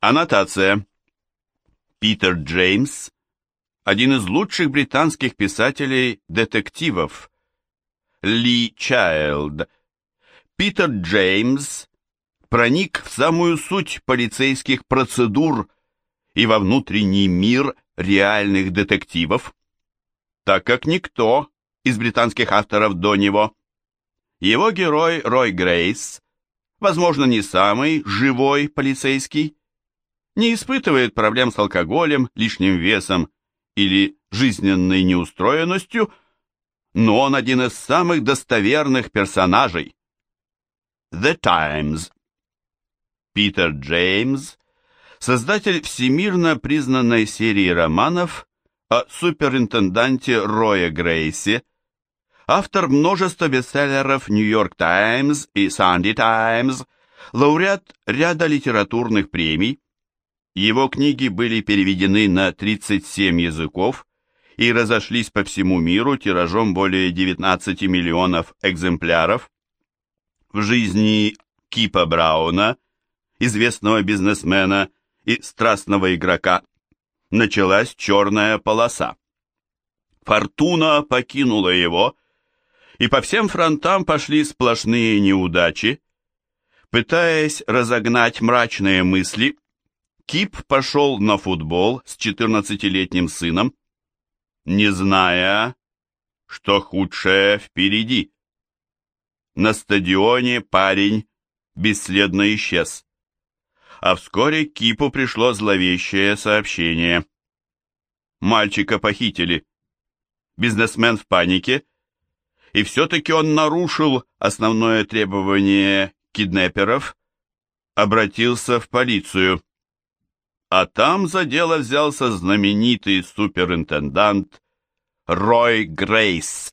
Аннотация. Питер Джеймс – один из лучших британских писателей-детективов. Ли Чайлд. Питер Джеймс проник в самую суть полицейских процедур и во внутренний мир реальных детективов, так как никто из британских авторов до него. Его герой Рой Грейс, возможно, не самый живой полицейский, не испытывает проблем с алкоголем, лишним весом или жизненной неустроенностью, но он один из самых достоверных персонажей. The Times. Питер Джеймс, создатель всемирно признанной серии романов о суперинтенданте Роя Грейсе, автор множества бестселлеров «Нью-Йорк Таймс» и «Санди Таймс», лауреат ряда литературных премий, его книги были переведены на 37 языков и разошлись по всему миру тиражом более 19 миллионов экземпляров. В жизни Кипа Брауна, известного бизнесмена и страстного игрока, началась черная полоса. Фортуна покинула его, и по всем фронтам пошли сплошные неудачи. Пытаясь разогнать мрачные мысли, Кип пошел на футбол с 14-летним сыном, не зная, что худшее впереди. На стадионе парень бесследно исчез. А вскоре Кипу пришло зловещее сообщение. Мальчика похитили. Бизнесмен в панике, и все-таки он нарушил основное требование киднеперов, обратился в полицию. А там за дело взялся знаменитый суперинтендант Рой Грейс.